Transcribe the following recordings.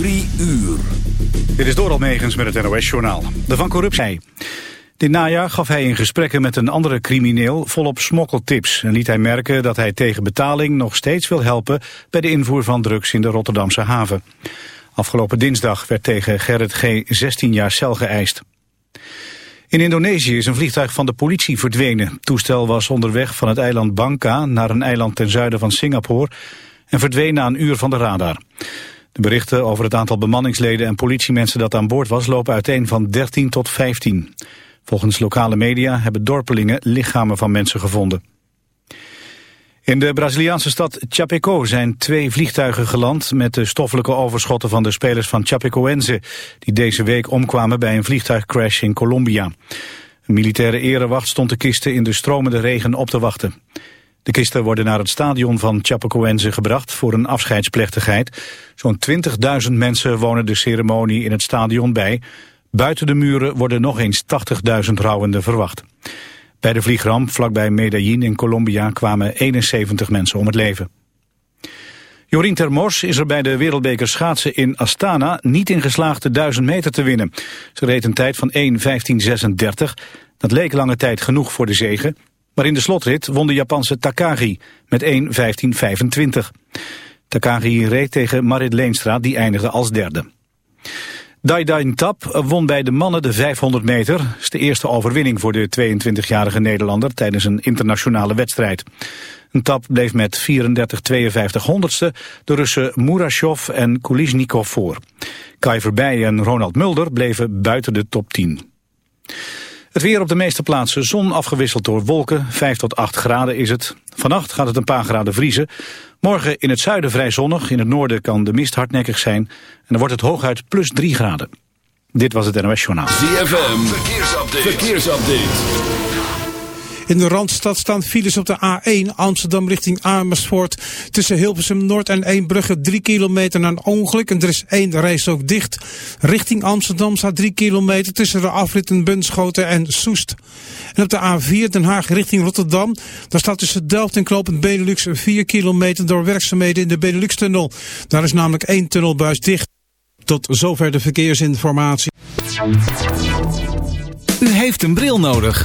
Drie uur. Dit is Doral Megens met het NOS-journaal. De Van Corruptie. Dit najaar gaf hij in gesprekken met een andere crimineel volop smokkeltips... en liet hij merken dat hij tegen betaling nog steeds wil helpen... bij de invoer van drugs in de Rotterdamse haven. Afgelopen dinsdag werd tegen Gerrit G. 16 jaar cel geëist. In Indonesië is een vliegtuig van de politie verdwenen. Het toestel was onderweg van het eiland Bangka naar een eiland ten zuiden van Singapore... en verdween na een uur van de radar. De berichten over het aantal bemanningsleden en politiemensen dat aan boord was lopen uiteen van 13 tot 15. Volgens lokale media hebben dorpelingen lichamen van mensen gevonden. In de Braziliaanse stad Chapeco zijn twee vliegtuigen geland met de stoffelijke overschotten van de spelers van Chapecoense, die deze week omkwamen bij een vliegtuigcrash in Colombia. Een militaire erewacht stond de kisten in de stromende regen op te wachten. De kisten worden naar het stadion van Chapecoense gebracht voor een afscheidsplechtigheid. Zo'n 20.000 mensen wonen de ceremonie in het stadion bij. Buiten de muren worden nog eens 80.000 rouwenden verwacht. Bij de vliegramp vlakbij Medellin in Colombia kwamen 71 mensen om het leven. Jorien Termors is er bij de wereldbeker schaatsen in Astana niet in geslaagd de 1000 meter te winnen. Ze reed een tijd van 1.15.36. Dat leek lange tijd genoeg voor de zegen, maar in de slotrit won de Japanse Takagi met 1.15.25. Takagi reed tegen Marit Leenstra, die eindigde als derde. Daidain Tap won bij de mannen de 500 meter. Dat is de eerste overwinning voor de 22-jarige Nederlander tijdens een internationale wedstrijd. Een tap bleef met 34-52 honderdste de Russen Murashov en Kulisnikov voor. Kai Verbij en Ronald Mulder bleven buiten de top 10. Het weer op de meeste plaatsen zon afgewisseld door wolken. 5 tot 8 graden is het. Vannacht gaat het een paar graden vriezen. Morgen in het zuiden vrij zonnig. In het noorden kan de mist hardnekkig zijn. En dan wordt het hooguit plus 3 graden. Dit was het NOS Journaal. ZFM, verkeersupdate. verkeersupdate. In de Randstad staan files op de A1 Amsterdam richting Amersfoort. Tussen Hilversum Noord en Eembrugge 3 kilometer na een ongeluk. En er is één reis ook dicht. Richting Amsterdam staat 3 kilometer tussen de afritten Bunschoten en Soest. En op de A4 Den Haag richting Rotterdam. Daar staat tussen Delft en Klopend Benelux 4 kilometer door werkzaamheden in de Benelux-tunnel. Daar is namelijk één tunnelbuis dicht. Tot zover de verkeersinformatie. U heeft een bril nodig.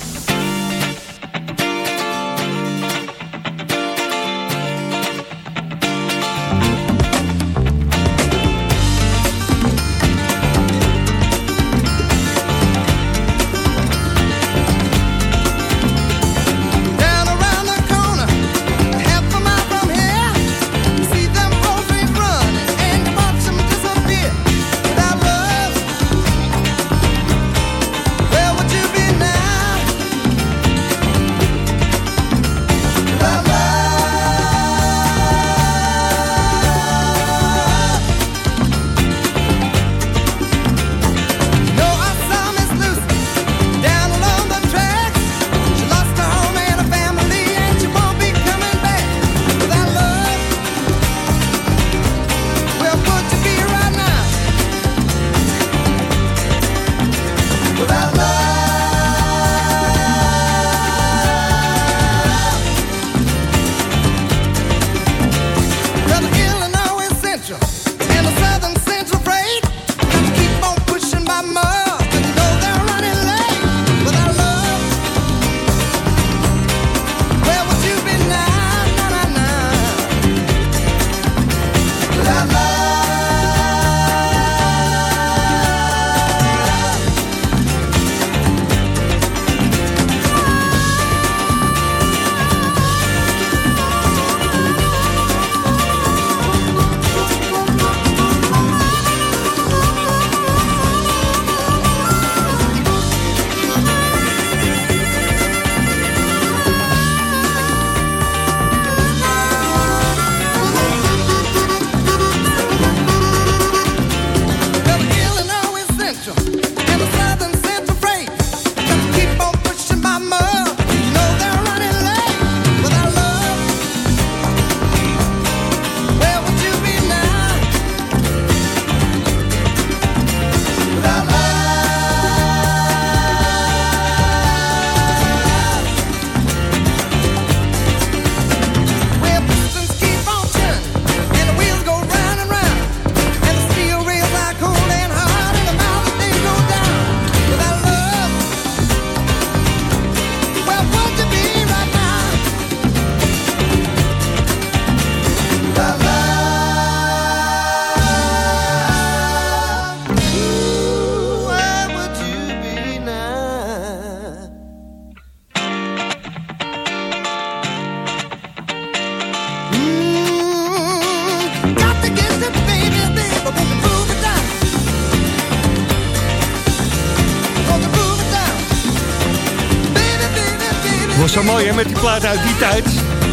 Plaat uit die tijd.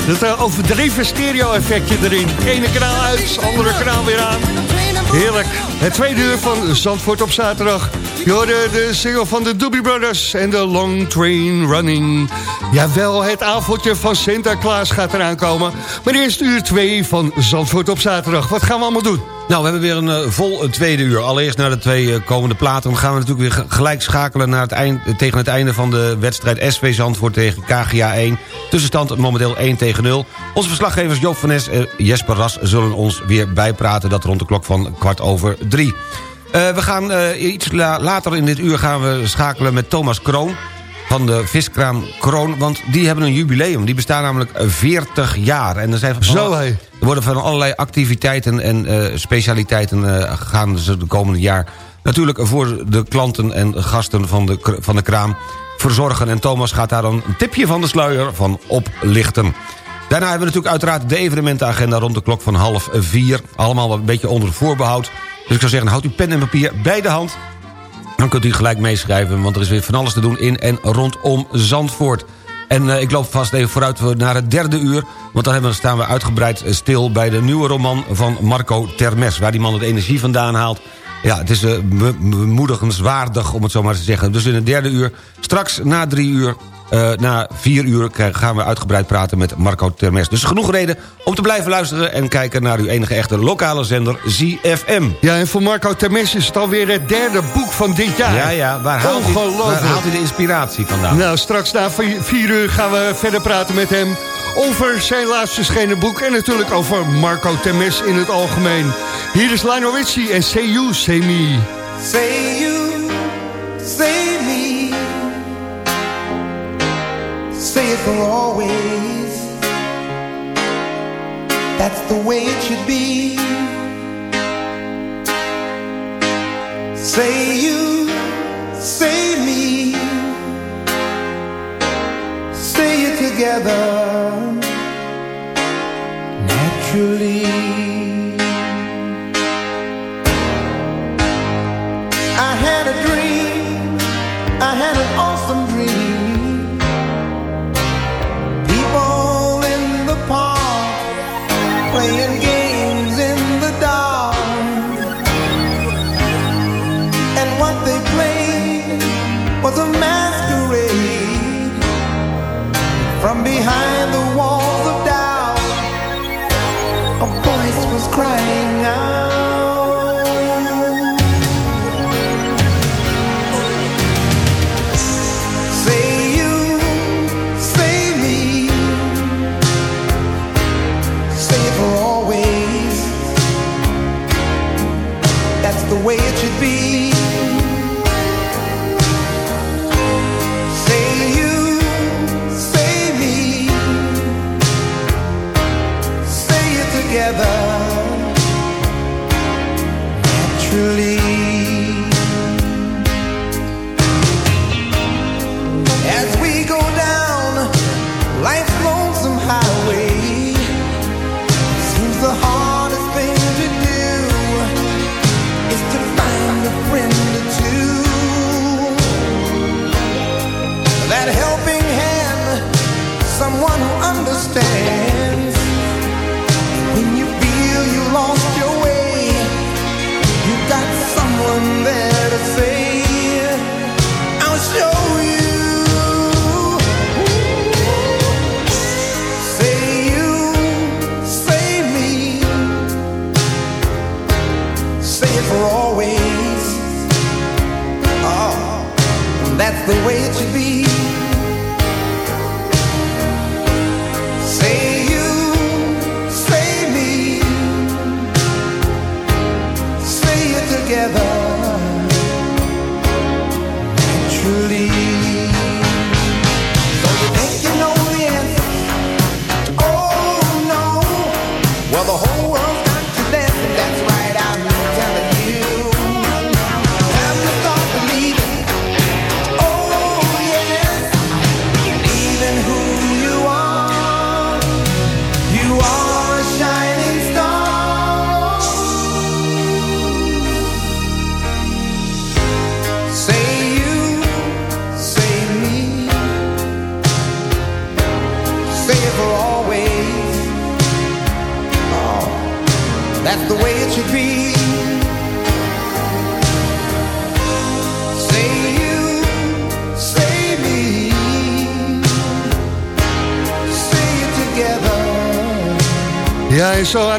Dat uh, overdreven stereo-effectje erin. Ene kanaal uit, andere kanaal weer aan. Heerlijk. Het tweede uur van Zandvoort op zaterdag. Je hoorde de single van de Doobie Brothers en de Long Train Running. Jawel, het avondje van Sinterklaas gaat eraan komen. Maar eerst uur 2 van Zandvoort op zaterdag. Wat gaan we allemaal doen? Nou, we hebben weer een uh, vol uh, tweede uur. Allereerst naar de twee uh, komende platen. Dan gaan we natuurlijk weer gelijk schakelen naar het eind, tegen het einde van de wedstrijd SV Zandvoort tegen KGA 1. Tussenstand momenteel 1 tegen 0. Onze verslaggevers Joop van Nes en Jesper Ras zullen ons weer bijpraten. Dat rond de klok van kwart over drie. we gaan iets la later in dit uur gaan we schakelen met Thomas Kroon van de viskraam Kroon. Want die hebben een jubileum. Die bestaan namelijk 40 jaar. En er, zijn van Zo, er worden van allerlei activiteiten en uh, specialiteiten uh, gaan ze de komende jaar... natuurlijk voor de klanten en gasten van de, van de kraam verzorgen. En Thomas gaat daar een tipje van de sluier van oplichten. Daarna hebben we natuurlijk uiteraard de evenementenagenda rond de klok van half vier. Allemaal een beetje onder voorbehoud. Dus ik zou zeggen, houd uw pen en papier bij de hand... Dan kunt u gelijk meeschrijven, want er is weer van alles te doen in en rondom Zandvoort. En uh, ik loop vast even vooruit naar het derde uur... want dan hebben, staan we uitgebreid stil bij de nieuwe roman van Marco Termes... waar die man het energie vandaan haalt. Ja, het is uh, bemoedigenswaardig, om het zo maar te zeggen. Dus in het derde uur, straks na drie uur... Uh, na vier uur gaan we uitgebreid praten met Marco Termes. Dus genoeg reden om te blijven luisteren... en kijken naar uw enige echte lokale zender, ZFM. Ja, en voor Marco Termes is het alweer het derde boek van dit jaar. Ja, ja. Waar haalt, hij, waar haalt hij de inspiratie vandaan? Nou, straks na vier uur gaan we verder praten met hem... over zijn laatste verschenen boek... en natuurlijk over Marco Termes in het algemeen. Hier is Lionel Richie en Say You, Say Me. Say you, say me Say it for always. That's the way it should be. Say you, say me. Say it together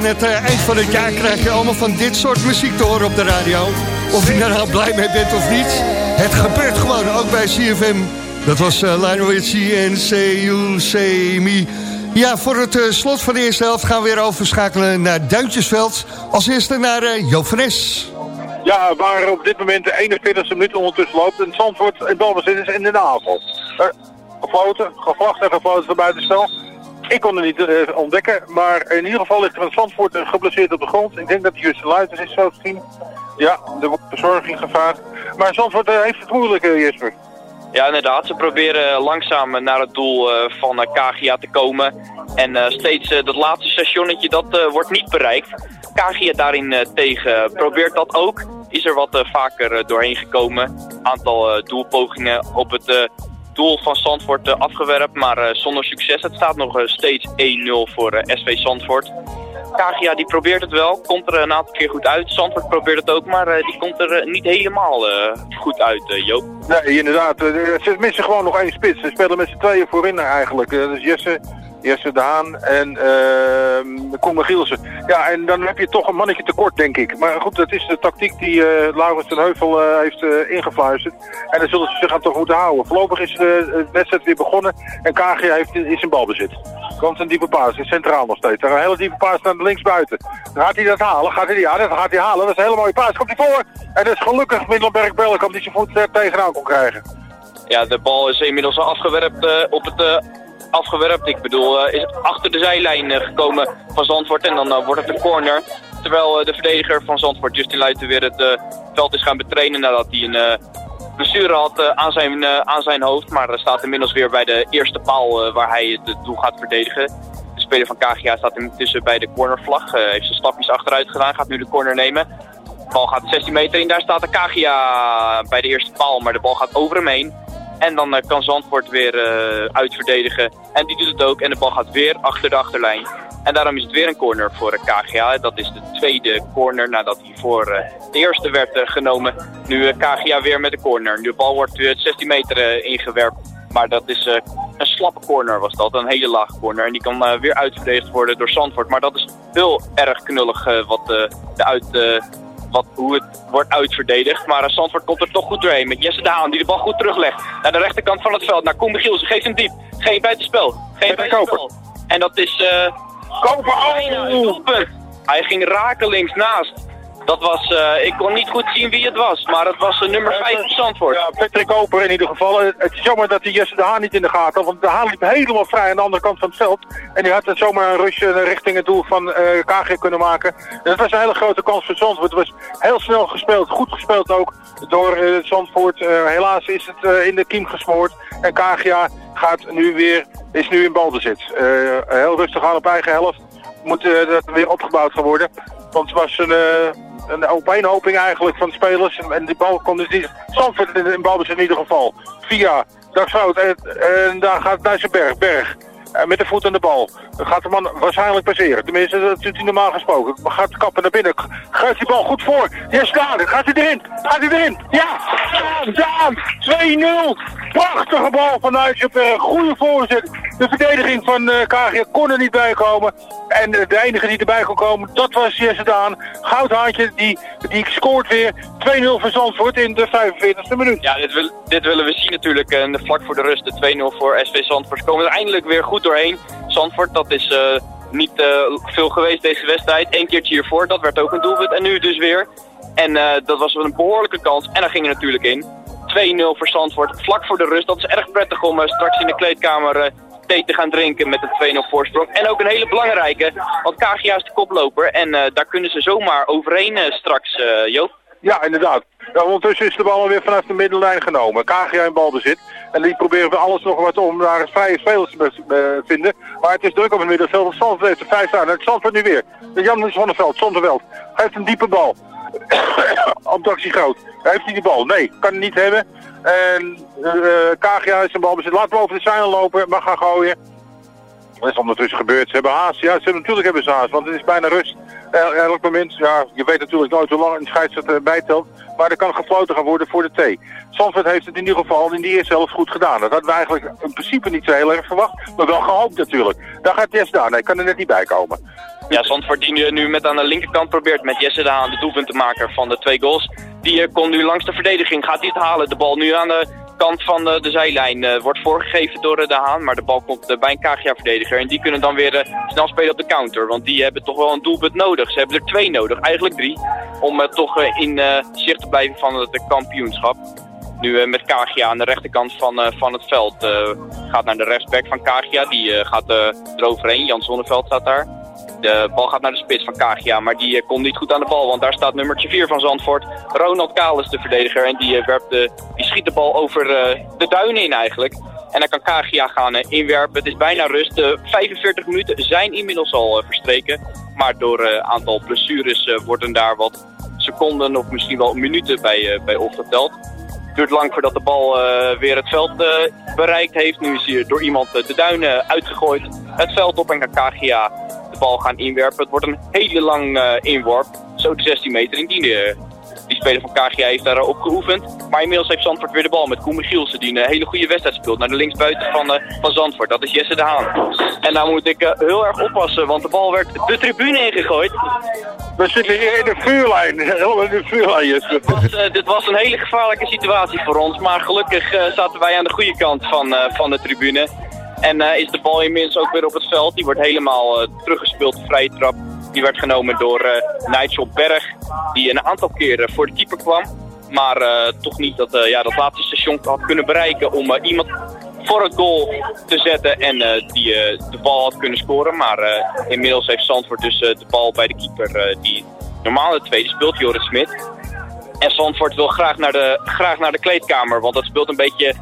het eh, eind van het jaar krijg je allemaal van dit soort muziek te horen op de radio. Of je er nou blij mee bent of niet. Het gebeurt gewoon, ook bij CFM. Dat was uh, Lionel Richie en Say. Ja, voor het eh, slot van de eerste helft gaan we weer overschakelen naar Duintjesveld. Als eerste naar uh, Joop. Ja, waar op dit moment de 41ste minuut ondertussen loopt. En Zandvoort en balbezit is in de aanval. Uh, gefloten, gevlacht en gefloten van buitenspel. Ik kon het niet uh, ontdekken, maar in ieder geval ligt er een Zandvoort geblesseerd op de grond. Ik denk dat hij Justin Luiters is, zo te zien. Ja, er wordt verzorging gevraagd. Maar Zandvoort uh, heeft het moeilijk, Jesper. Ja, inderdaad. Ze proberen langzaam naar het doel van Kagia te komen. En steeds dat laatste stationnetje, dat wordt niet bereikt. Kagia daarin tegen probeert dat ook. Is er wat vaker doorheen gekomen. Aantal doelpogingen op het doel van Zandvoort afgewerpt, maar zonder succes. Het staat nog steeds 1-0 voor SV Zandvoort. Kagia die probeert het wel, komt er een aantal keer goed uit. Zandvoort probeert het ook, maar die komt er niet helemaal goed uit, Joop. Nee, inderdaad. Ze missen gewoon nog één spits. Ze spelen met z'n tweeën voorin eigenlijk. dus Jesse, Jesse de Haan en uh, Koen Magielsen. Ja, en dan heb je toch een mannetje tekort, denk ik. Maar goed, dat is de tactiek die uh, Laurens ten Heuvel uh, heeft uh, ingefluisterd. En dan zullen ze zich aan toch moeten houden. Voorlopig is de wedstrijd weer begonnen en Kagia heeft, is in balbezit. Komt een diepe paas, is centraal nog steeds. Daar een hele diepe paas naar links buiten. Dan gaat hij dat halen, gaat hij, ja, dat gaat hij halen. Dat is een hele mooie paas, komt hij voor. En dat is gelukkig Middelberg-Belkamp die zijn voet tegenaan kon krijgen. Ja, de bal is inmiddels afgewerpt op het afgewerpt. Ik bedoel, uh, is achter de zijlijn uh, gekomen van Zandvoort en dan uh, wordt het een corner. Terwijl de verdediger van Zandvoort, Justin Luiten, weer het veld is gaan betrainen nadat hij een blessure had aan, zijn, aan zijn hoofd. Maar er staat inmiddels weer bij de eerste paal waar hij het doel gaat verdedigen. De speler van KGA staat intussen bij de cornervlag. heeft zijn stapjes achteruit gedaan, gaat nu de corner nemen. De bal gaat 16 meter in, daar staat de KGA bij de eerste paal, maar de bal gaat over hem heen. En dan uh, kan Zandvoort weer uh, uitverdedigen. En die doet het ook. En de bal gaat weer achter de achterlijn. En daarom is het weer een corner voor uh, KGA. Dat is de tweede corner nadat hij voor de eerste werd genomen. Nu KGA weer met de corner. De bal wordt 16 meter ingewerkt. Maar dat is een slappe corner was dat. Een hele lage corner. En die kan weer uitverdedigd worden door Zandvoort. Maar dat is heel erg knullig wat de uit wat, hoe het wordt uitverdedigd. Maar uh, Zandvoort komt er toch goed doorheen met Jesse Daan die de bal goed teruglegt. Naar de rechterkant van het veld, naar Koen Gielsen. Geeft hem diep. Geen buitenspel. Geen buitenspel. En dat is... Uh, Koper, oh! Hij ging rakelings naast. Dat was, uh, ik kon niet goed zien wie het was, maar het was uh, nummer 5 van Zandvoort. Ja, Patrick Koper in ieder geval. Het is jammer dat hij Jesse de Haan niet in de gaten had, want de Haan liep helemaal vrij aan de andere kant van het veld. En die had het zomaar een rusje richting het doel van uh, KG kunnen maken. En dat was een hele grote kans voor Zandvoort. Het was heel snel gespeeld, goed gespeeld ook door Zandvoort. helaas is het in de kiem gesmoord. En KGA gaat nu weer, is nu in balbezit. heel rustig aan op eigen helft. Moet dat weer opgebouwd gaan worden. Want het was een een opeenhoping eigenlijk van spelers. En die bal komt dus niet... Zandvoort in, balbezit in ieder geval. Via Dagshout. En, en daar gaat Dijsselberg. Berg. En met de voet aan de bal. Gaat de man waarschijnlijk passeren. Tenminste, dat is normaal gesproken. Gaat kappen naar binnen. Gaat die bal goed voor. Yes, daar. Gaat hij erin. Gaat hij erin. Ja. Daan. Daan. 2-0. Prachtige bal van Dijsselberg. Goede voorzet. De verdediging van uh, KG kon er niet bij komen. En de enige die erbij kon komen, dat was Jesse Daan. Goudhaantje, die, die scoort weer 2-0 voor Zandvoort in de 45e minuut. Ja, dit, wil, dit willen we zien natuurlijk. En de vlak voor de rust, de 2-0 voor SV Zandvoort. Komen eindelijk weer goed doorheen. Zandvoort, dat is uh, niet veel geweest deze wedstrijd. Eén keertje hiervoor, dat werd ook een doelpunt. En nu dus weer. En dat was een behoorlijke kans. En daar ging er natuurlijk in. 2-0 voor Zandvoort, vlak voor de rust. Dat is erg prettig om straks in de kleedkamer thee te gaan drinken met een 2-0 voorsprong. En ook een hele belangrijke, want KGA is de koploper. En daar kunnen ze zomaar overheen straks, Joop. Ja, inderdaad. Ondertussen is de bal alweer vanaf de middenlijn genomen. KGA in balbezit. En die proberen we alles nog wat om naar het vrije spelers te vinden. Maar het is druk op het middenveld. Zandvoort heeft er vijf staan. Het Zandvoort nu weer. De Jan van der Veld, Zonneveld. Heeft een diepe bal. de groot. Heeft hij die bal? Nee, kan hij niet hebben. En uh, is een bal bezit. Laat boven de zeilen lopen, maar gaan gooien. Wat is ondertussen gebeurd? Ze hebben haast. Ja, ze natuurlijk hebben ze haast, want het is bijna rust. El- elk moment, ja, je weet natuurlijk nooit hoe lang een scheidsrechter bijtelt. Maar er kan gefloten gaan worden voor de T. Zandvoort heeft het in ieder geval in die eerste helft goed gedaan. Dat hadden we eigenlijk in principe niet zo heel erg verwacht. Maar wel gehoopt natuurlijk. Daar gaat Jess Daan. Hij kan er net niet bij komen. Ja, Zandvoort die nu, met aan de linkerkant probeert met Jesse de Haan de doelpuntenmaker van de twee goals. Die eh, komt nu langs de verdediging, gaat hij het halen. De bal nu aan de kant van de, de zijlijn eh, wordt voorgegeven door eh, de Haan. Maar de bal komt eh, bij een KGA-verdediger. En die kunnen dan weer eh, snel spelen op de counter. Want die hebben toch wel een doelpunt nodig. Ze hebben er twee nodig, eigenlijk drie. Om eh, toch eh, in eh, zicht te blijven van het eh, kampioenschap. Nu eh, met Kagia aan de rechterkant van, eh, van het veld. eh, gaat naar de rechtsback van Kagia. Die eh, gaat eh, eroverheen. Jan Zonneveld staat daar. De bal gaat naar de spits van Kagia. Maar die eh, komt niet goed aan de bal. Want daar staat nummertje 4 van Zandvoort. Ronald Kalis, de verdediger. En die, eh, werpt de, die schiet de bal over eh, de duinen in eigenlijk. En dan kan Kagia gaan inwerpen. Het is bijna rust. De 45 minuten zijn inmiddels al verstreken. Maar door een aantal blessures worden daar wat seconden of misschien wel minuten bij, bij opgeteld. Het duurt lang voordat de bal weer het veld bereikt heeft. Nu is hier door iemand de duinen uitgegooid. Het veld op en kan bal gaan inwerpen. Het wordt een hele lang eh, inworp. Zo de 16 meter in die, eh, die speler van KGA heeft daarop geoefend. Maar inmiddels heeft Zandvoort weer de bal met Koen Michielsen. Die een hele goede wedstrijd speelt naar de linksbuiten van, eh, van Zandvoort. Dat is Jesse de Haan. En daar moet ik eh, heel erg oppassen. Want de bal werd de tribune ingegooid. We zitten hier in de vuurlijn. Helemaal in de vuurlijn, Jesse. Was, eh, dit was een hele gevaarlijke situatie voor ons. Maar gelukkig eh, zaten wij aan de goede kant van, eh, van de tribune. En eh, is de bal inmiddels ook weer op het veld. Die wordt helemaal eh, teruggespeeld, vrije trap. Die werd genomen door eh, Nigel Berg. Die een aantal keren voor de keeper kwam. Maar toch niet dat, ja, dat laatste station had kunnen bereiken om iemand voor het goal te zetten. En die de bal had kunnen scoren. Maar inmiddels heeft Zandvoort dus de bal bij de keeper die normaal de tweede speelt, Joris Smit. En Zandvoort wil graag naar, de, graag naar de kleedkamer, want dat speelt een beetje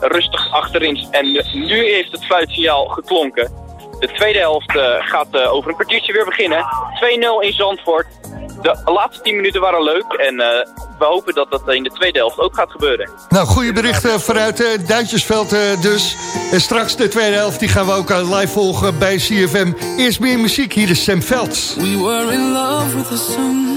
rustig achterin. En nu heeft het fluitsignaal geklonken. De tweede helft eh, gaat eh, over een kwartiertje weer beginnen. 2-0 in Zandvoort. De laatste 10 minuten waren leuk en eh, we hopen dat dat in de tweede helft ook gaat gebeuren. Nou, goede berichten vanuit uh, Duintjesveld uh, dus. En straks de tweede helft, die gaan we ook uh, live volgen bij CFM. Eerst meer muziek, hier is Sam Velds. We were in love with the sun.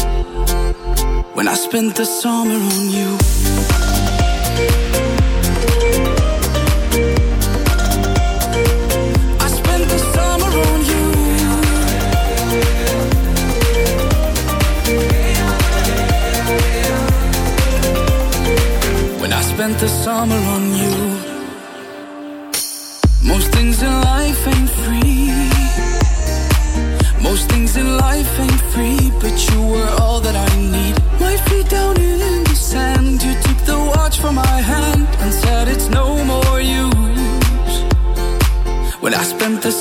When I spent the summer on you. I spent the summer on you. When I spent the summer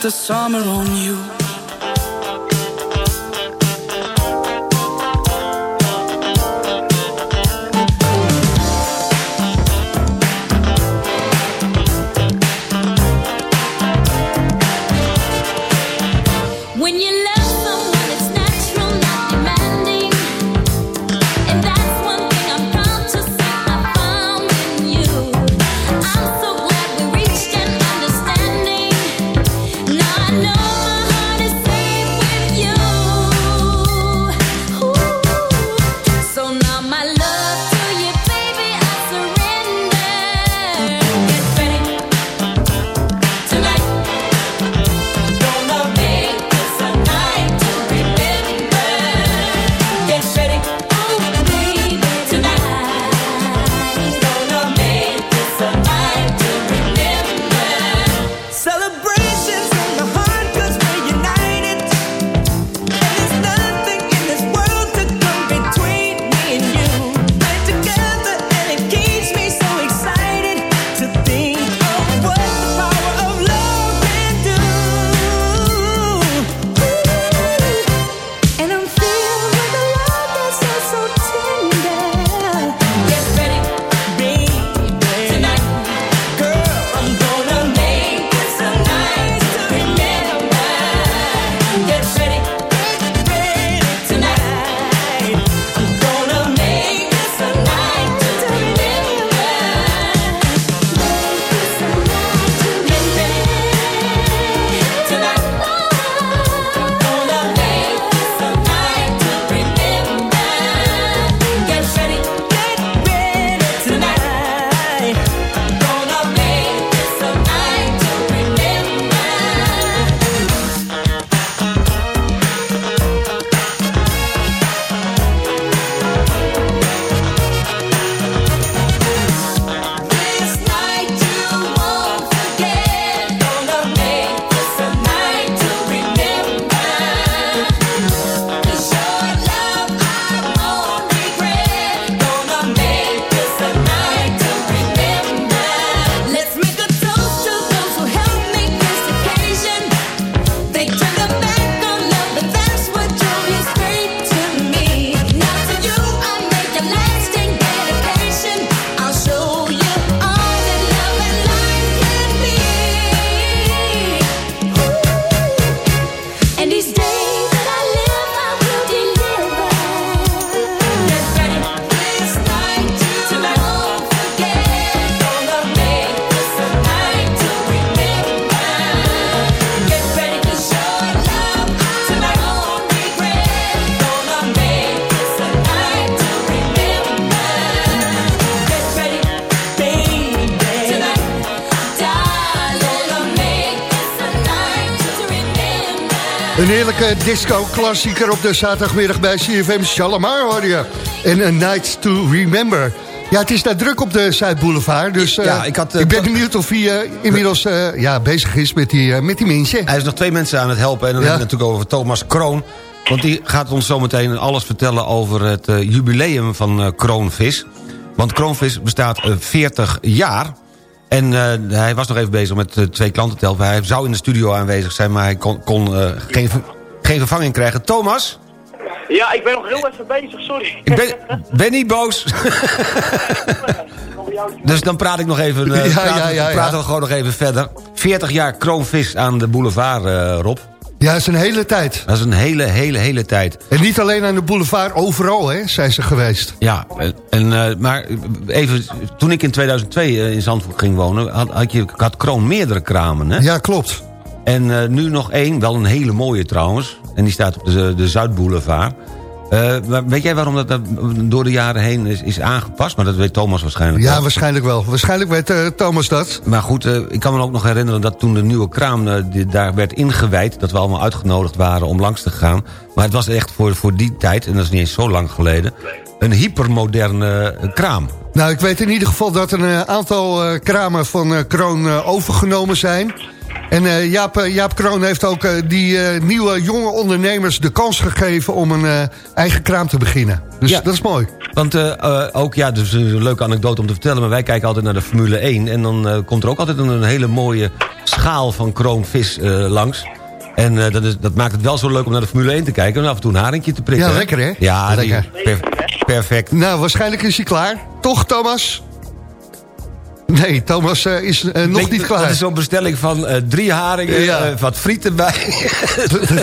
The summer on you. Disco-klassieker op de zaterdagmiddag bij CFM Shalamar hoor je. En A Night to Remember. Ja, het is daar druk op de Zuidboulevard. Dus eh, Ja, ik had, eh, ik ben benieuwd of hij eh, inmiddels ja, bezig is met die, met die mensen. Hij is nog twee mensen aan het helpen. En dan Ja. hebben we het natuurlijk over Thomas Kroon. Want die gaat ons zometeen alles vertellen over het jubileum van Kroonvis. Want Kroonvis bestaat eh, 40 jaar. En hij was nog even bezig met twee klanten te helpen. Hij zou in de studio aanwezig zijn, maar hij kon, kon geen, geen vervanging krijgen. Thomas, Ja, ik ben nog heel even bezig, sorry. ik ben, ben niet boos. dus dan praat ik nog even, eh, Ja, praten, ja, ja, ja. praten we gewoon nog even verder. 40 jaar Kroonvis aan de boulevard, eh, Rob. Ja, dat is een hele tijd. Dat is een hele, hele, hele tijd. En niet alleen aan de boulevard, overal hè, zijn ze geweest. Ja, en, en, eh, maar even, toen ik in 2002 eh, in Zandvoort ging wonen... had, had, je, had Kroon meerdere kramen, hè? Ja, klopt. En eh, nu nog één, wel een hele mooie trouwens. En die staat op de, de Zuidboulevard. Eh, weet jij waarom dat, dat door de jaren heen is, is aangepast? Maar dat weet Thomas waarschijnlijk Ja, wel. waarschijnlijk wel. Waarschijnlijk weet eh, Thomas dat. Maar goed, eh, ik kan me ook nog herinneren dat toen de nieuwe kraam eh, die daar werd ingewijd... dat we allemaal uitgenodigd waren om langs te gaan. Maar het was echt voor, voor die tijd, en dat is niet eens zo lang geleden... een hypermoderne eh, kraam. Nou, ik weet in ieder geval dat een eh, aantal eh, kramen van eh, Kroon eh, overgenomen zijn. En eh, Jaap, eh, Jaap Kroon heeft ook eh, die nieuwe jonge ondernemers de kans gegeven om een eigen kraam te beginnen. Dus Ja. dat is mooi. Want ook, ja, dus een leuke anekdote om te vertellen... maar wij kijken altijd naar de Formule 1... en dan komt er ook altijd een, een hele mooie schaal van kroonvis langs. En dat, is, dat maakt het wel zo leuk om naar de Formule 1 te kijken... en af en toe een haringje te prikken. Ja, lekker, hè? Ja, die- Lekker. per- perfect. Nou, waarschijnlijk is hij klaar. Toch, Thomas? Nee, Thomas eh, is eh, nog niet klaar. Dat is zo'n bestelling van eh, drie haringen, Ja. wat friet erbij...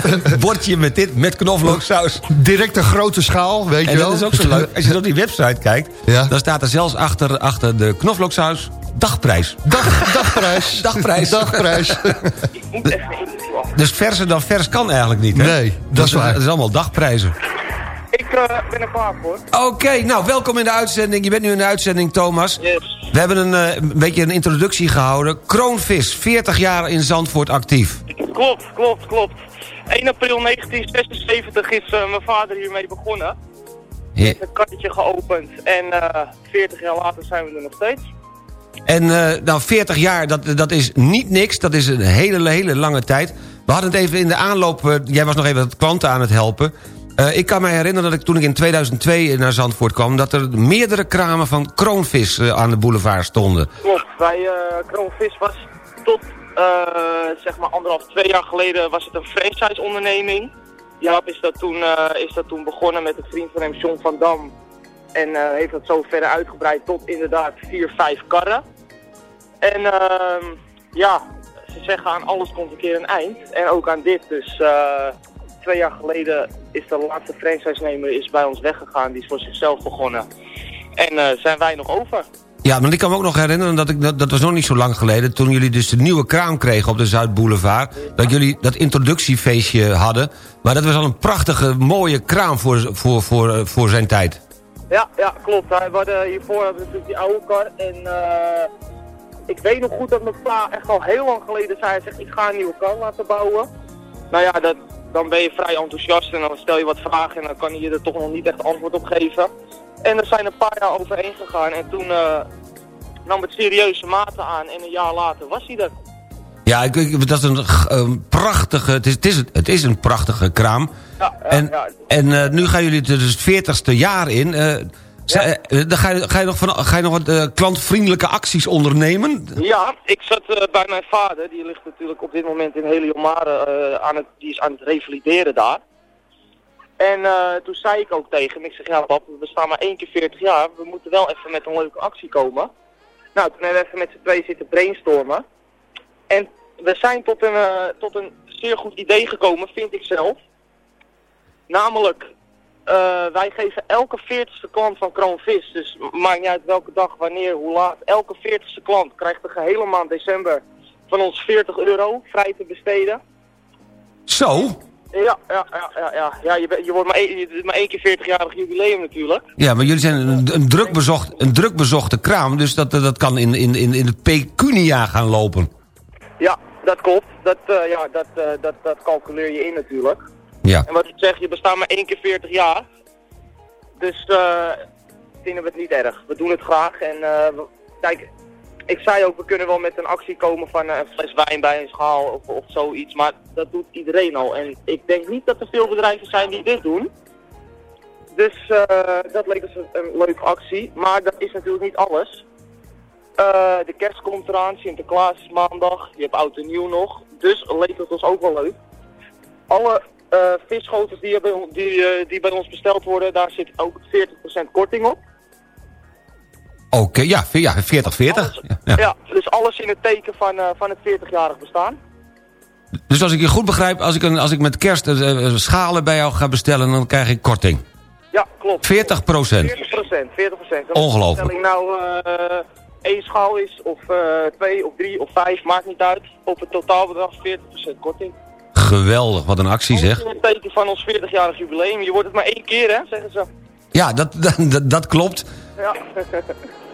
een bordje met dit, met knoflooksaus. Direct een grote schaal, weet En je wel. dat is ook zo leuk. Als je op die website kijkt... Ja. dan staat er zelfs achter, achter de knoflooksaus... dagprijs. Dag, dagprijs. Dagprijs. Dagprijs. Dus verser dan vers kan eigenlijk niet, hè? Nee, dat is waar. Dat is allemaal dagprijzen. Ik eh, ben er klaar voor. Oké, nou, welkom in de uitzending. Je bent nu in de uitzending, Thomas. Yes. We hebben een, eh, een beetje een introductie gehouden. Kroonvis, 40 jaar in Zandvoort actief. Klopt, klopt, klopt. 1 april 1976 is eh, mijn vader hiermee begonnen. Ja. Heeft een karretje geopend en eh 40 jaar later zijn we er nog steeds. En nou, 40 jaar, dat, dat is niet niks. Dat is een hele, hele lange tijd. We hadden het even in de aanloop... jij was nog even wat klanten aan het helpen. Eh, ik kan me herinneren dat ik toen ik in 2002 naar Zandvoort kwam... dat er meerdere kramen van kroonvis eh, aan de boulevard stonden. Klopt, bij eh Kroonvis was tot zeg maar anderhalf, twee jaar geleden was het een franchise onderneming. Jaap is dat toen, is dat toen begonnen met een vriend van hem, John van Dam. En heeft dat zo verder uitgebreid tot inderdaad vier, vijf karren. En ehm, ja, ze zeggen aan alles komt een keer een eind. En ook aan dit. Dus twee jaar geleden is de laatste franchise-nemer is bij ons weggegaan. Die is voor zichzelf begonnen. En eh, zijn wij nog over. Ja, maar ik kan me ook nog herinneren, dat, ik, dat, dat was nog niet zo lang geleden... toen jullie dus de nieuwe kraam kregen op de Zuidboulevard... dat jullie dat introductiefeestje hadden. Maar dat was al een prachtige, mooie kraam voor, voor, voor, eh, voor zijn tijd. Ja, ja, klopt. We hadden, hiervoor hebben we natuurlijk die oude kar. En eh, ik weet nog goed dat mijn pa echt al heel lang geleden zei... hij zegt, ik ga een nieuwe kar laten bouwen. Nou ja, dat, dan ben je vrij enthousiast en dan stel je wat vragen... en dan kan hij je er toch nog niet echt antwoord op geven. En er zijn een paar jaar overheen gegaan en toen eh, nam het serieuze mate aan... en een jaar later was hij er. Ja, ik, ik- dat is een, prachtige... Het is, het, is, het is een prachtige kraam. Ja, ja, En, ja. en eh, nu gaan jullie dus het 40ste jaar in. eh, zij- eh, dan ga, je, ga, je nog van, ga je nog wat eh, klantvriendelijke acties ondernemen? Ja, ik zat eh, bij mijn vader. Die ligt natuurlijk op dit moment in Heliomare. aan het, die is aan het revalideren daar. En toen zei ik ook tegen hem, ik zeg ja pap, we bestaan maar één keer 40 jaar. We moeten wel even met een leuke actie komen. Nou, toen hebben we even met z'n twee zitten brainstormen. En we zijn tot een, tot een zeer goed idee gekomen, vind ik zelf. Namelijk, eh, wij geven elke 40ste klant van Kroonvis, dus maakt niet uit welke dag, wanneer, hoe laat. Elke 40ste klant krijgt de gehele maand december van ons 40 euro vrij te besteden. Zo? Ja, ja, ja, ja, ja. ja je, je wordt maar, één, je, is maar één keer 40-jarig jubileum natuurlijk. Ja, maar jullie zijn een, een, druk, bezocht, een druk bezochte kraam... dus dat, dat kan in, in, in, in het pecunia gaan lopen. Ja, Dat klopt. Dat, eh, ja, dat, eh, dat, dat calculeer je in natuurlijk. Ja. En wat ik zeg, je bestaat maar één keer 40 jaar. Dus eh vinden we het niet erg. We doen het graag. En eh, kijk, ik zei ook, we kunnen wel met een actie komen van eh, een fles wijn bij een schaal of, of zoiets. Maar dat doet iedereen al. En ik denk niet dat er veel bedrijven zijn die dit doen. Dus dat leek ons een, een leuke actie. Maar dat is natuurlijk niet alles. De kerst komt eraan, Sinterklaas is maandag, je hebt oud en nieuw nog. Dus leek het ons ook wel leuk. Alle eh visschotels die, die, eh, die bij ons besteld worden, daar zit ook 40% korting op. Oké, ja, ve- ja, 40, 40. Ja. Ja. dus alles in het teken van, eh, van het 40-jarig bestaan. Dus als ik je goed begrijp, als ik, een, als ik met kerst schalen bij jou ga bestellen... dan krijg ik korting. Ja, klopt. 40 procent. 40%, 40%. Ongelooflijk. Of de bestelling nou één schaal is, of twee, of drie, of vijf, maakt niet uit. Op het totaalbedrag 40% korting. Geweldig, wat een actie zeg. Het teken van ons 40-jarig jubileum. Je wordt het maar één keer, hè, zeggen ze. Ja, dat, dat, dat klopt. Ja.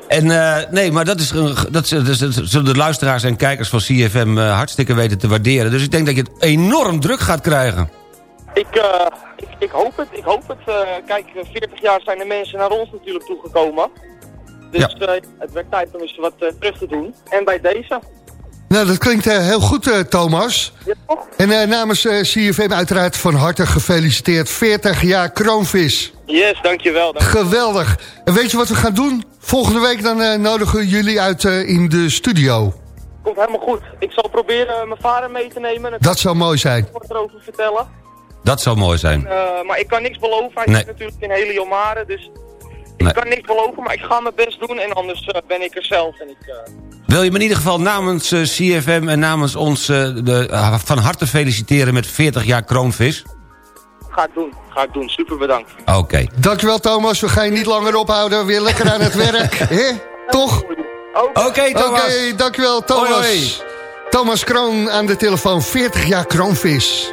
En eh, nee, maar dat, is, een- dat, dat, zullen de luisteraars en kijkers van CFM eh, hartstikke weten te waarderen. Dus ik denk dat je het enorm druk gaat krijgen. Ik, eh, ik, ik hoop het, ik hoop het. Kijk, eh, 40 jaar zijn de mensen naar ons natuurlijk toegekomen. Dus het werd tijd om eens wat terug te doen. En bij deze. Nou, dat klinkt eh, heel goed, eh, Thomas. En eh, namens eh, CFM uiteraard van harte gefeliciteerd. 40 jaar kroonvis. Yes, dankjewel. Dank Geweldig. En weet je wat we gaan doen? Volgende week dan eh, nodigen we jullie uit eh, in de studio. Komt helemaal goed. Ik zal proberen mijn vader mee te nemen. Dan Dat zou mooi zijn. ik wat erover vertellen. Dat zou mooi zijn. Eh, maar ik kan niks beloven. Hij Nee. zit natuurlijk in hele Jomare, dus ik kan niks beloven. Maar ik ga mijn best doen en anders eh, ben ik er zelf. En ik, eh, Wil je me in ieder geval namens eh, CFM en namens ons eh, de, eh, van harte feliciteren met 40 jaar kroonvis? ga ik doen. Ga ik doen. Super bedankt. Oké. Dankjewel Thomas, we gaan je niet langer ophouden. Weer lekker aan het werk. hè? Toch? Oké, Thomas. Oké, dankjewel Thomas. Hoi, hoi. Thomas Kroon aan de telefoon, 40 jaar kroonvis.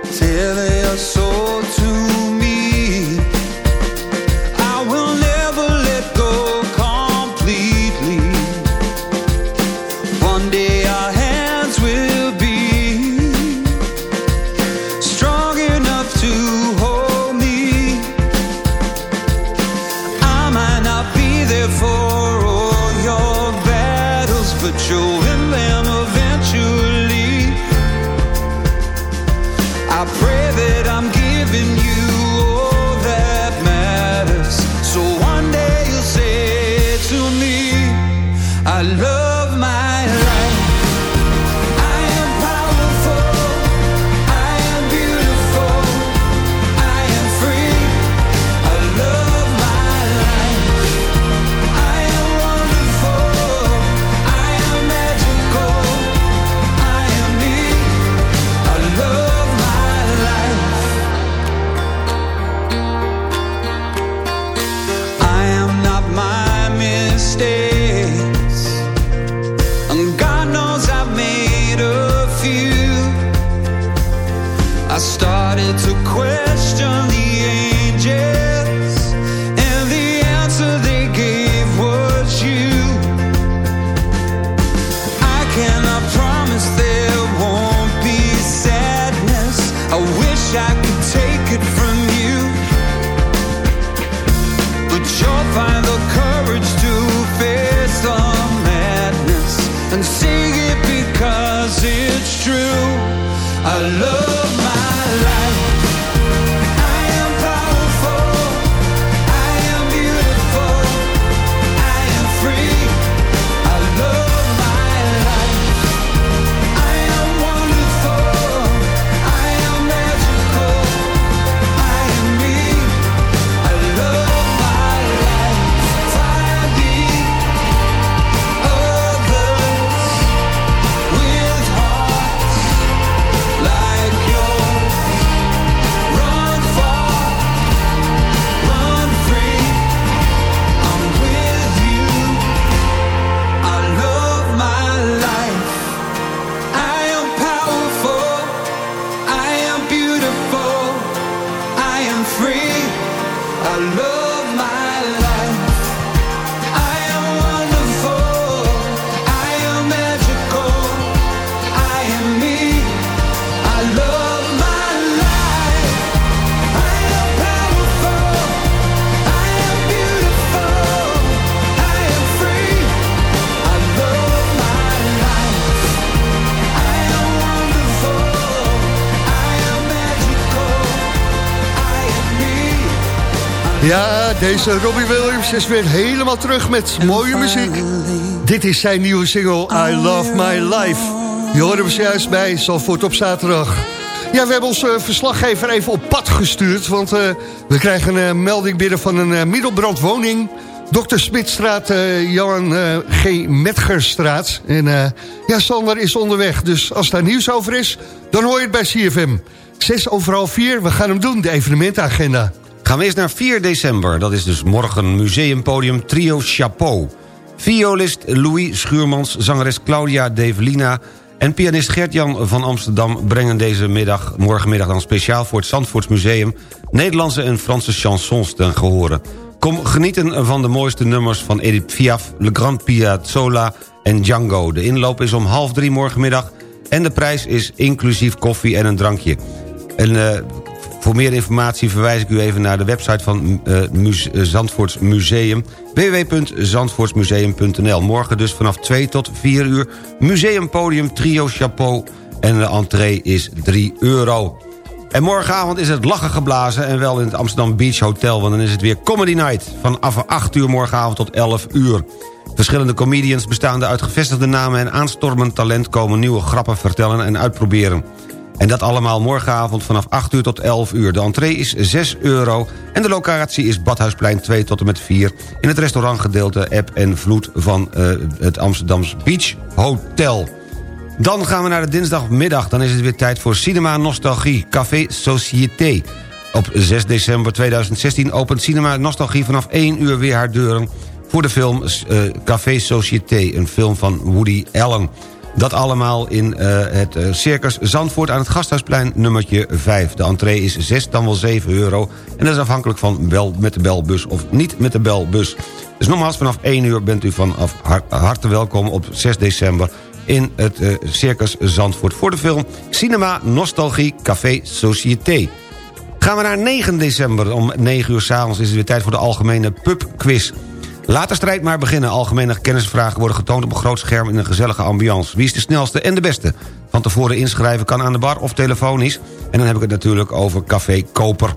Ja, deze Robbie Williams is weer helemaal terug met mooie muziek. Dit is zijn nieuwe single I Love My Life. Je hoorde we juist bij Zalvoort op zaterdag. Ja, we hebben onze verslaggever even op pad gestuurd... want uh, we krijgen een uh, melding binnen van een uh, middelbrandwoning... Dr. Smitstraat, Johan G. Metgerstraat. En ja, Sander is onderweg, dus als daar nieuws over is... dan hoor je het bij CFM. Zes overal vier, we gaan hem doen, de evenementenagenda. Gaan we eerst naar 4 december. Dat is dus morgen museumpodium Trio Chapeau. Violist Louis Schuurmans, zangeres Claudia Develina... en pianist Gert-Jan van Amsterdam brengen deze middag... morgenmiddag dan speciaal voor het Zandvoortsmuseum... Nederlandse en Franse chansons ten gehore. Kom genieten van de mooiste nummers van Edith Piaf... Le Grand Piazzolla en Django. De inloop is om half drie morgenmiddag... en de prijs is inclusief koffie en een drankje. En uh, voor meer informatie verwijs ik u even naar de website van uh, Muse Zandvoorts Museum... www.zandvoortsmuseum.nl. Morgen dus vanaf 2 tot 4 uur museumpodium Trio Chapeau... en de entree is 3 euro. En morgenavond is het lachen geblazen en wel in het Amsterdam Beach Hotel... want dan is het weer Comedy Night vanaf 8 uur morgenavond tot 11 uur. Verschillende comedians bestaande uit gevestigde namen en aanstormend talent... komen nieuwe grappen vertellen en uitproberen. En dat allemaal morgenavond vanaf 8 uur tot 11 uur. De entree is 6 euro en de locatie is Badhuisplein 2 tot en met 4... in het restaurantgedeelte App en Vloed van uh, het Amsterdams Beach Hotel. Dan gaan we naar de dinsdagmiddag. Dan is het weer tijd voor Cinema Nostalgie, Café Société. Op 6 december 2016 opent Cinema Nostalgie vanaf 1 uur weer haar deuren... voor de film uh, Café Société, een film van Woody Allen... Dat allemaal in uh, het uh, Circus Zandvoort aan het Gasthuisplein nummertje 5. De entree is 6, dan wel 7 euro. En dat is afhankelijk van bel met de belbus of niet met de belbus. Dus nogmaals, vanaf 1 uur bent u vanaf harte welkom op 6 december in het uh, Circus Zandvoort voor de film Cinema Nostalgie Café Société. Gaan we naar 9 december. Om 9 uur s'avonds is het weer tijd voor de algemene pubquiz. Laat de strijd maar beginnen. Algemene kennisvragen worden getoond op een groot scherm in een gezellige ambiance. Wie is de snelste en de beste? Van tevoren inschrijven kan aan de bar of telefonisch. En dan heb ik het natuurlijk over Café Koper.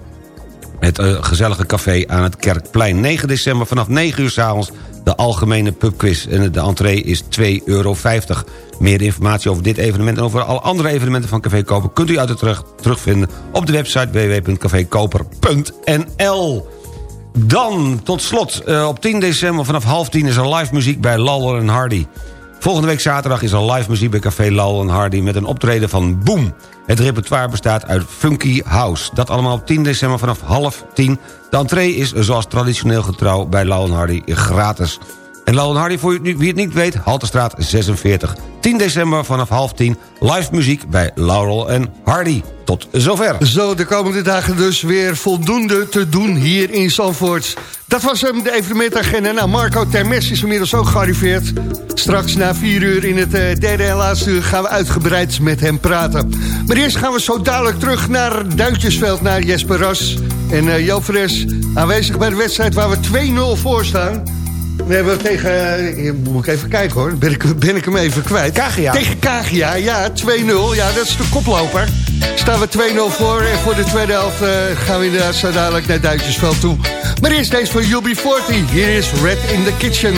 Het uh, gezellige café aan het Kerkplein. 9 december vanaf 9 uur s'avonds de algemene pubquiz. En de entree is 2,50 euro. Meer informatie over dit evenement en over alle andere evenementen van Café Koper... kunt u uit terug, terugvinden op de website www.cafekoper.nl. Dan, tot slot, uh, op 10 december vanaf half 10 is er live muziek bij Lawler en Hardy. Volgende week zaterdag is er live muziek bij Café Lawler en Hardy... met een optreden van Boom. Het repertoire bestaat uit Funky House. Dat allemaal op 10 december vanaf half 10. De entree is zoals traditioneel getrouw bij Lawler en Hardy gratis. En Lauwen Hardy, voor wie het niet weet, Halterstraat 46. 10 december vanaf half 10, live muziek bij Laurel en Hardy. Tot zover. Zo, de komende dagen dus weer voldoende te doen hier in Zandvoort. Dat was hem, de evenementagenda. Nou, Marco Termes is inmiddels ook gearriveerd. Straks na vier uur in het uh, derde en laatste uur gaan we uitgebreid met hem praten. Maar eerst gaan we zo dadelijk terug naar Duintjesveld, naar Jesper Ras. En uh, aanwezig bij de wedstrijd waar we 2-0 voor staan... We hebben tegen, moet ik even kijken hoor, ben ik, ben ik hem even kwijt. Kagia. Tegen Kagia, ja, 2-0. Ja, dat is de koploper. Staan we 2-0 voor en voor de tweede helft uh, gaan we inderdaad zo dadelijk naar Duitsersveld toe. Maar eerst deze van UB40. Hier is Red in the Kitchen.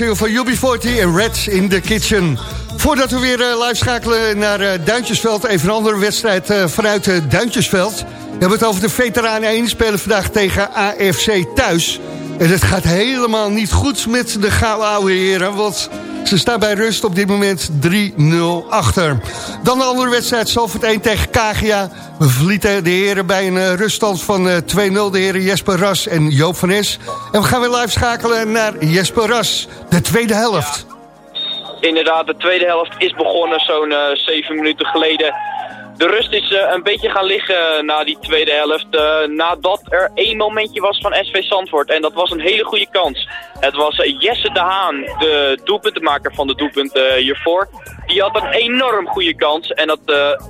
Single van UB40 en Red in the Kitchen. Voordat we weer eh, live schakelen naar eh, Duintjesveld... even een andere wedstrijd eh, vanuit Duintjesveld. We hebben het over de Veteranen 1. spelen vandaag tegen AFC thuis. En het gaat helemaal niet goed met de gouden oude heren... want ze staan bij rust op dit moment 3-0 achter. Dan de andere wedstrijd, Salford 1 tegen Kagia. We verlieten de heren bij een uh, ruststand van uh, 2-0. De heren Jesper Ras en Joop van. En we gaan weer live schakelen naar Jesper Ras. De tweede helft. Inderdaad, de tweede helft is begonnen zo'n uh, zeven minuten geleden. De rust is uh, een beetje gaan liggen na die tweede helft. Uh, nadat er één momentje was van SV Zandvoort. En dat was een hele goede kans. Het was Jesse de Haan, de doelpuntenmaker van de doelpunten hiervoor. Die had een enorm goede kans. En dat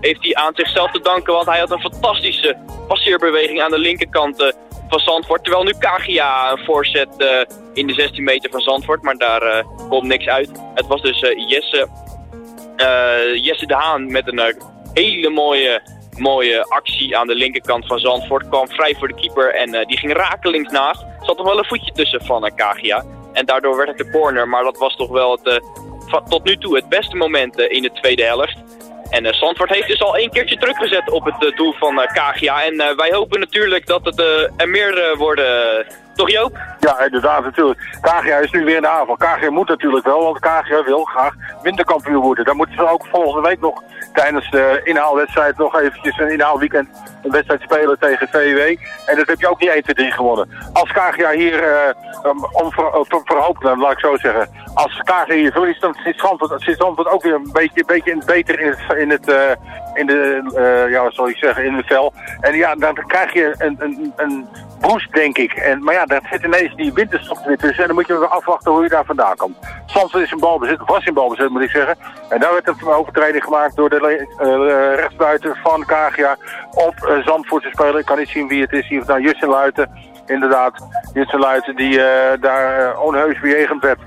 heeft hij aan zichzelf te danken. Want hij had een fantastische passeerbeweging aan de linkerkant van Zandvoort. Terwijl nu Kagia een voorzet in de 16 meter van Zandvoort. Maar daar komt niks uit. Het was dus Jesse, Jesse de Haan met een hele mooie, mooie actie aan de linkerkant van Zandvoort. Kwam vrij voor de keeper en uh, die ging rakelings naast. Zat nog wel een voetje tussen van uh, Kagia. En daardoor werd het de corner. Maar dat was toch wel het, uh, tot nu toe het beste moment in de tweede helft. En Zandvoort heeft dus al één keertje teruggezet op het doel van Kagia. En wij hopen natuurlijk dat het er meer worden. Toch Joop? Ja, inderdaad natuurlijk. Kagia is nu weer in de aanval. Kagia moet natuurlijk wel, want Kagia wil graag winterkampioen worden. Dan moeten ze ook volgende week nog tijdens de inhaalwedstrijd nog eventjes een inhaalweekend een wedstrijd spelen tegen VW. En dat heb je ook niet 1, 2, 3 gewonnen. Als Kagia hier uh, um, laat ik zo zeggen. Als Kagia hier verliest, dan zit Zandvoort, ook weer een beetje, beter in het, in het, uh, in de, uh, ja, zal ik zeggen, in het vel. En ja, dan krijg je een, een, een boost, denk ik. En, maar ja, daar zit ineens die winterstop weer tussen. En dan moet je weer afwachten hoe je daar vandaan komt. Zandvoort is in balbezit, was in balbezit, moet ik zeggen. En daar werd een overtreding gemaakt door de uh, rechtsbuiten van Kagia op uh, Zandvoort te spelen. Ik kan niet zien wie het is. Hier nou Justin Luiten. Inderdaad, Justin Luiten die daar onheus bejegend werd.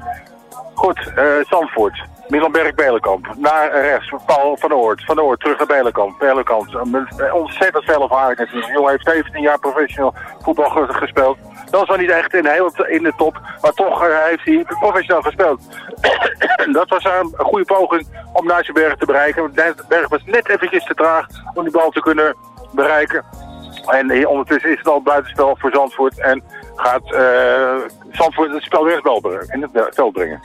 Goed, Zandvoort. Milan Berg-Belenkamp. Naar rechts. Paul van Oort. Van Oort terug naar Belenkamp. Belenkamp. Ontzettend veel ervaring jongen heeft 17 jaar professioneel voetbal gespeeld. Dat was wel niet echt in, heel, in de top. Maar toch uh, heeft hij professioneel gespeeld. dat was een goede poging om Berg te bereiken. Berg was net eventjes te traag om die bal te kunnen bereiken. En ondertussen is het al buitenspel voor Zandvoort. En gaat uh, Zandvoort het spel weer in het veld brengen.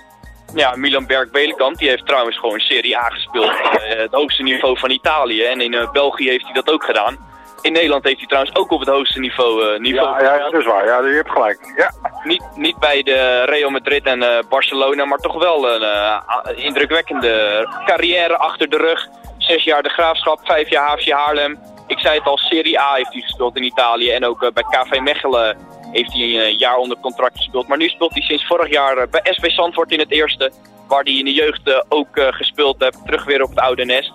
Ja, Milan Berg-Belenkamp, die heeft trouwens gewoon Serie A gespeeld. Uh, het hoogste niveau van Italië. En in België heeft hij dat ook gedaan. In Nederland heeft hij trouwens ook op het hoogste niveau, uh, niveau ja, ja, dat is waar. Ja, je hebt gelijk. Ja. Niet, niet bij de Real Madrid en Barcelona, maar toch wel een indrukwekkende carrière achter de rug. Zes jaar de Graafschap, vijf jaar HFC Haarlem. Ik zei het al, Serie A heeft hij gespeeld in Italië. En ook bij KV Mechelen heeft hij een jaar onder contract gespeeld. Maar nu speelt hij sinds vorig jaar bij SV Zandvoort in het eerste. Waar hij in de jeugd ook gespeeld heeft. Terug weer op het oude nest.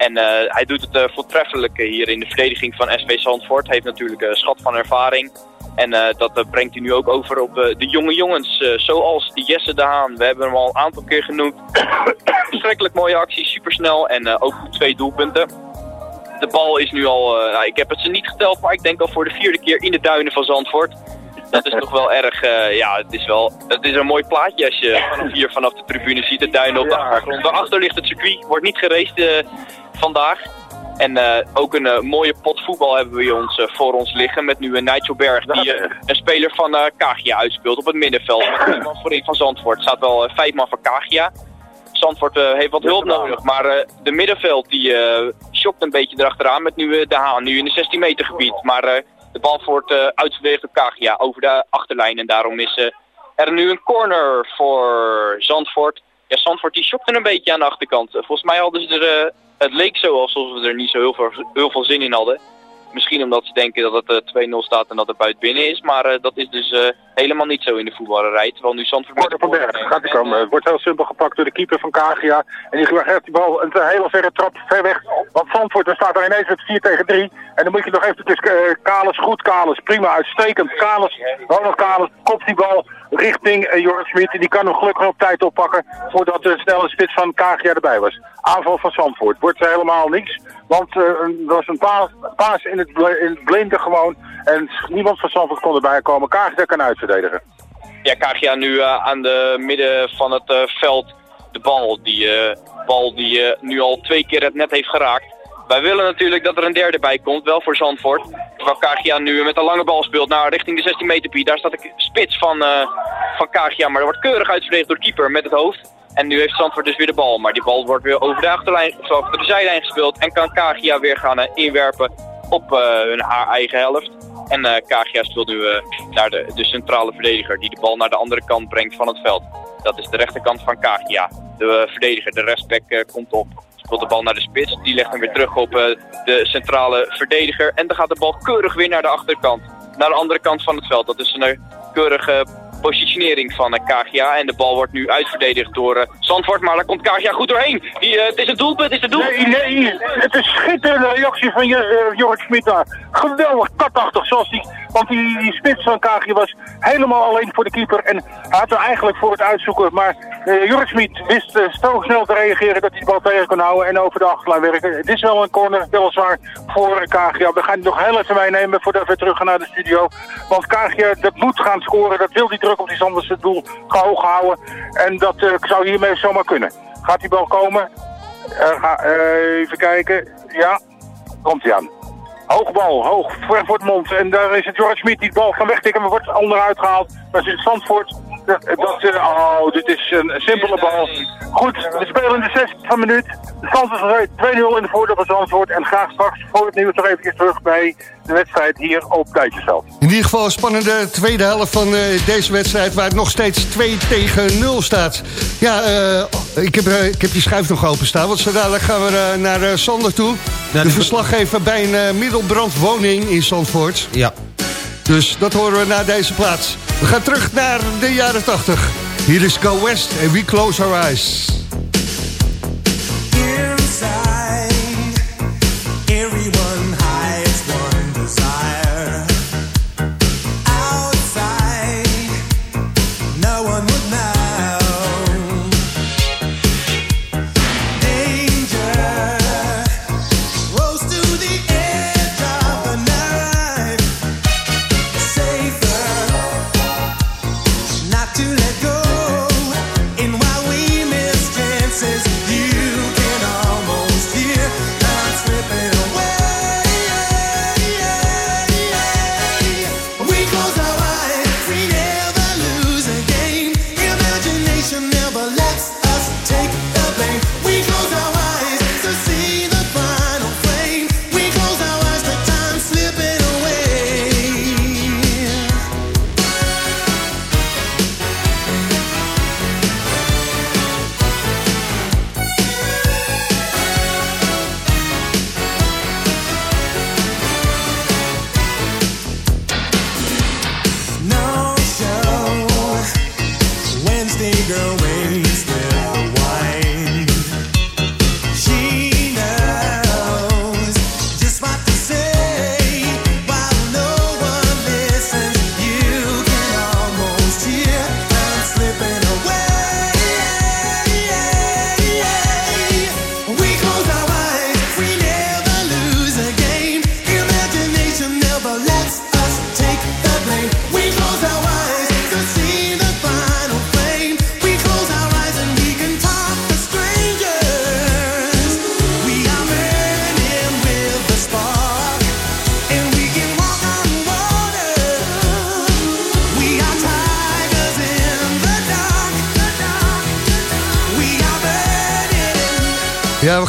En uh, hij doet het uh, voortreffelijk hier in de verdediging van SV Zandvoort. Hij heeft natuurlijk een schat van ervaring. En dat brengt hij nu ook over op de jonge jongens. zoals Jesse de Haan. We hebben hem al een aantal keer genoemd. Verschrikkelijk mooie actie, supersnel. En ook twee doelpunten. De bal is nu al, nou, ik heb het ze niet geteld, maar ik denk al voor de vierde keer in de duinen van Zandvoort. Dat is toch wel erg, ja, het is wel, het is een mooi plaatje als je vanaf hier vanaf de tribune ziet, de duinen op de achtergrond. Daarachter ligt het circuit, wordt niet geraced vandaag. En uh, ook een uh, mooie pot voetbal hebben we ons, uh, voor ons liggen. Met nu een Nigel Berg die een speler van Kagia uitspeelt op het middenveld. Met een man voorin van Zandvoort. Staat wel vijf man van Kagia. Zandvoort heeft wat hulp nodig. Maar de middenveld die shokt een beetje erachteraan met nu de Haan. Nu in de 16 meter gebied. Maar de bal wordt uitverdedigd door Kagia over de achterlijn. En daarom is er nu een corner voor Zandvoort. Ja, Zandvoort die shokte een beetje aan de achterkant. volgens mij hadden ze er het leek zo alsof we er niet zo heel veel, heel veel zin in hadden. Misschien omdat ze denken dat het uh, 2-0 staat en dat het buiten binnen is. Maar uh, dat is dus uh, helemaal niet zo in de voetballerij. Terwijl nu Zandvoort... Van Berg gaat hij komen. Het wordt heel simpel gepakt door de keeper van Kagia. En die krijgt die bal een hele verre trap ver weg. Want Zandvoort dan staat er ineens met 4 tegen 3. En dan moet je nog eventjes uh, Kalis, goed Kalis, prima, uitstekend. Kalis, Ronald Kalis, kopt die bal richting uh, Joris Smit. Die kan hem gelukkig op tijd oppakken voordat de snelle spits van Kagia erbij was. Aanval van Zandvoort. Wordt helemaal niks. Want uh, er was een paas, in, het blinde gewoon. En niemand van Zandvoort kon erbij komen. Kagia kan uitverdedigen. ja, KGA nu eh, aan de midden van het eh, veld de bal. Die eh, bal die eh, nu al twee keer het net heeft geraakt. Wij willen natuurlijk dat er een derde bij komt, wel voor Zandvoort. Terwijl KGA nu met een lange bal speelt naar richting de 16 meter pied. Daar staat de spits van, eh van KGA, maar er wordt keurig uitverdedigd door keeper met het hoofd. En nu heeft Zandvoort dus weer de bal. Maar die bal wordt weer over de achterlijn, of over de zijlijn gespeeld. En kan KGA weer gaan eh, inwerpen op eh, hun haar eigen helft. En eh KGA speelt nu eh, naar de, de centrale verdediger die de bal naar de andere kant brengt van het veld. Dat is de rechterkant van KGA. De eh, verdediger, de eh, komt op. Speelt de bal naar de spits. Die legt hem weer terug op de centrale verdediger. En dan gaat de bal keurig weer naar de achterkant. Naar de andere kant van het veld. Dat is een keurige positionering van eh, KGA. En de bal wordt nu uitverdedigd door eh, Zandvoort. Maar daar komt KGA goed doorheen. Die, eh, het is een doelpunt, het is een doelpunt. Nee, nee, het is schitterende reactie van Jorrit Smit daar. Geweldig katachtig zoals die, want die, die spits van KG was helemaal alleen voor de keeper en hij had er eigenlijk voor het uitzoeken. Maar uh, Jorrit Smit wist zo snel te reageren dat hij de bal tegen kon houden en over de achterlijn werken. Het is wel een corner, weliswaar voor KGA. We gaan het nog heel even meenemen voordat we terug gaan naar de studio. Want KGA dat moet gaan scoren, dat wil die druk op die Sanders doel hoog houden. En dat uh, zou hiermee zomaar kunnen. Gaat die bal komen? Uh, ga, uh, even kijken. Ja, komt hij aan. Hoogbal, hoog, voor het mond. En daar is het George Smit die bal kan wegtikken, maar wordt onderuit gehaald. Maar het is Zandvoort. Dat, uh, oh, dit is een simpele bal. Goed, we spelen in de 60 minuut. De stand is 2-0 in de voordeel van Zandvoort. En graag straks voor het nieuws nog even terug bij de wedstrijd hier op Duitsersveld. In ieder geval een spannende tweede helft van uh, deze wedstrijd... waar het nog steeds 2 tegen 0 staat. Ja, uh, ik, heb, uh, ik heb die schuif nog openstaan... want zo dadelijk gaan we naar Sander toe. Ja, de verslaggever bij een middelbrandwoning in Zandvoort. Ja. Dus dat horen we na deze plaats. We gaan terug naar de jaren 80. Hier is Go West en We Close Our Eyes.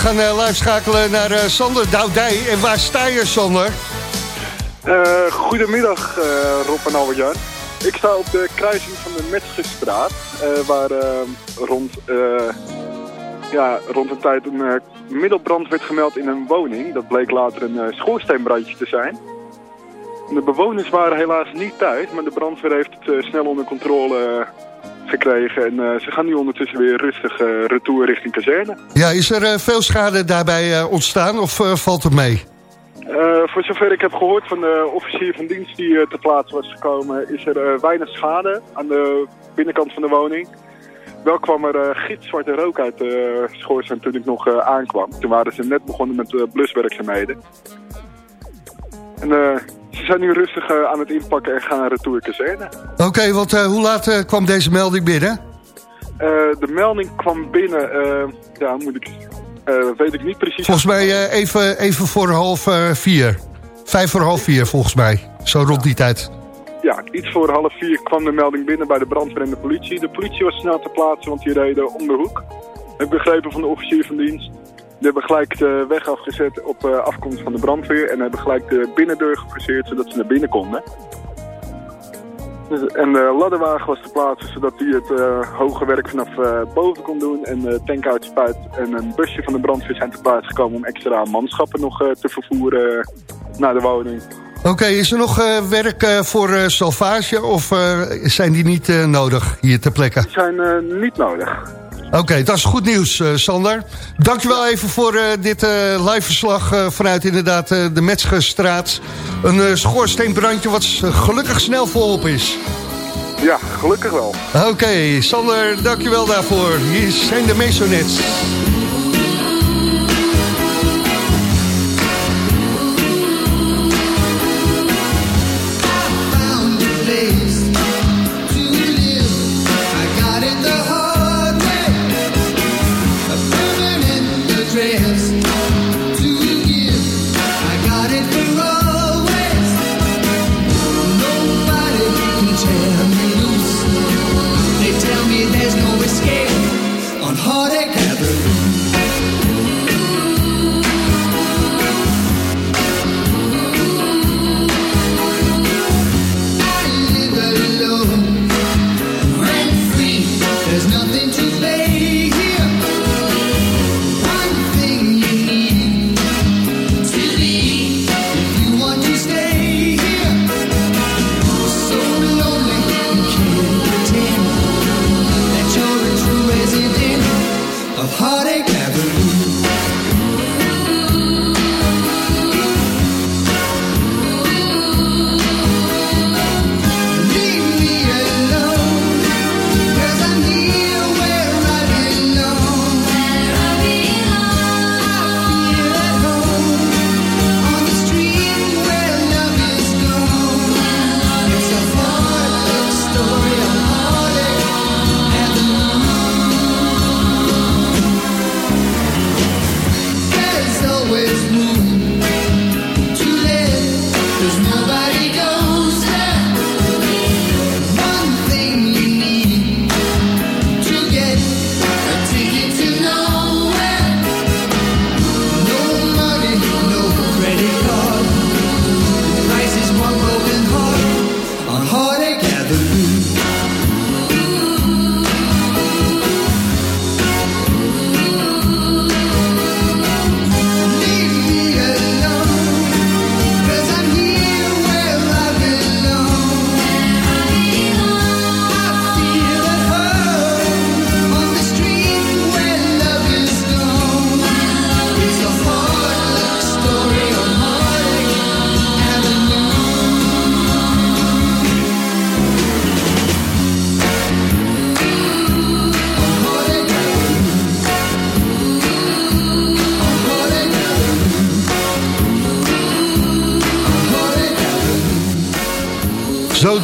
Gaan uh, live schakelen naar uh, Sander Doudij. En waar sta je, Sander? Uh, goedemiddag, Rob en Albert-Jan. Ik sta op de kruising van de Metzgerstraat, waar rond, ja, rond een tijd een middelbrand werd gemeld in een woning. Dat bleek later een schoorsteenbrandje te zijn. De bewoners waren helaas niet thuis, maar de brandweer heeft het snel onder controle gekregen. En ze gaan nu ondertussen weer rustig retour richting kazerne. Ja, is er veel schade daarbij ontstaan of valt het mee? Uh, voor zover ik heb gehoord van de officier van dienst die uh, ter plaatse was gekomen, is er uh, weinig schade aan de binnenkant van de woning. Wel kwam er gitzwarte rook uit de schoorsteen toen ik nog aankwam. Toen waren ze net begonnen met bluswerkzaamheden. En ze zijn nu rustig eh, aan het inpakken en gaan naar retour kazerne. Oké, want eh, hoe laat eh, kwam deze melding binnen? De melding kwam binnen, ja, moet ik, weet ik niet precies. Volgens mij even, even voor half vier. Vijf voor half vier volgens mij. Zo rond die tijd. Ja, iets voor half vier kwam de melding binnen bij de brandweer en de politie. De politie was snel te plaatsen, want die reden om de hoek. Heb ik begrepen van de officier van dienst. Die hebben gelijk de weg afgezet op eh, afkomst van de brandweer. En hebben gelijk de binnendeur geforceerd, zodat ze naar binnen konden. Dus- En de ladderwagen was te plaatsen, zodat hij het eh, hoge werk vanaf eh, boven kon doen. En de tankuitspuit en een busje van de brandweer zijn te plaats gekomen om extra manschappen nog te vervoeren naar de woning. Oké, is er nog werk voor salvage of zijn die niet nodig hier ter plekke? Die zijn niet nodig. Oké, dat is goed nieuws, eh, Sander. Dankjewel even voor eh, dit live verslag eh, vanuit inderdaad de Metzgerstraat. Een schoorsteenbrandje wat gelukkig snel volop is. Ja, gelukkig wel. Oké, Sander, dankjewel daarvoor. Hier zijn de Masonets.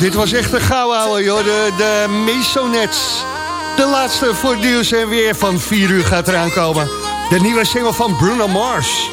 Dit was echt een gauw ouwe, joh. De, de Masonets. De laatste voor en weer van 4 uur gaat eraan komen. De nieuwe single van Bruno Mars.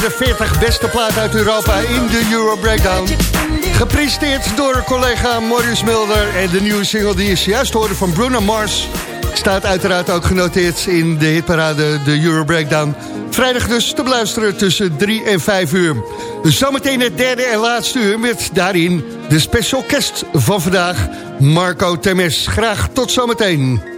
de 40 beste plaat uit Europa in de Euro Breakdown. Gepresenteerd door collega Maurice Mulder. En de nieuwe single die is juist hoorde van Bruno Mars... staat uiteraard ook genoteerd in de hitparade de Euro Breakdown. Vrijdag dus te beluisteren tussen 3 en 5 uur. Zometeen het derde en laatste uur met daarin de special guest van vandaag... Marco Temes. Graag tot zometeen